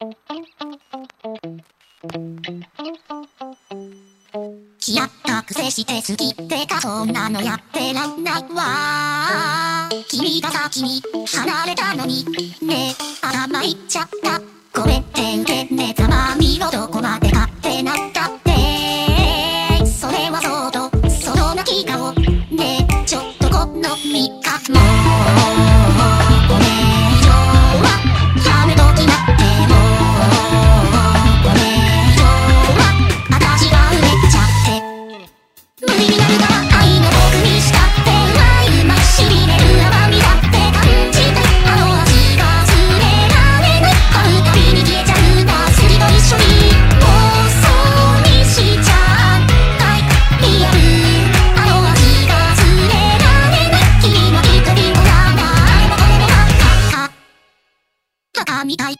やったくせして好きってかそんなのやってらんないわ。君が先に離れたのにねえ頭いっちゃった。ごめんてんてんねたまみろどこまで勝手なった。なみたい。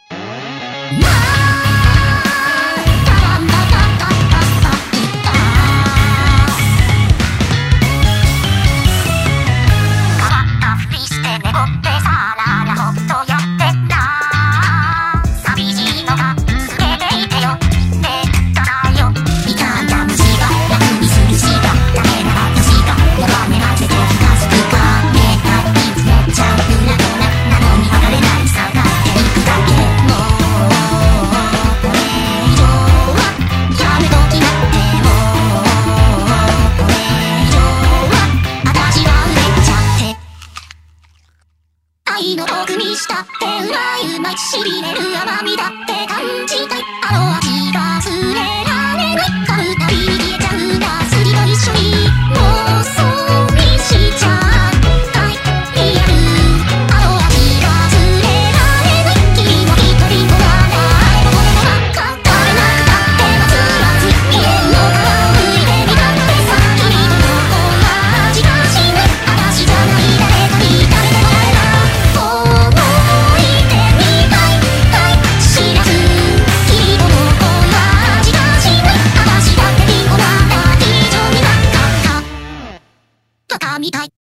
の奥にしたってうまいうまいしびれる甘みだって感じたい。あのみたい。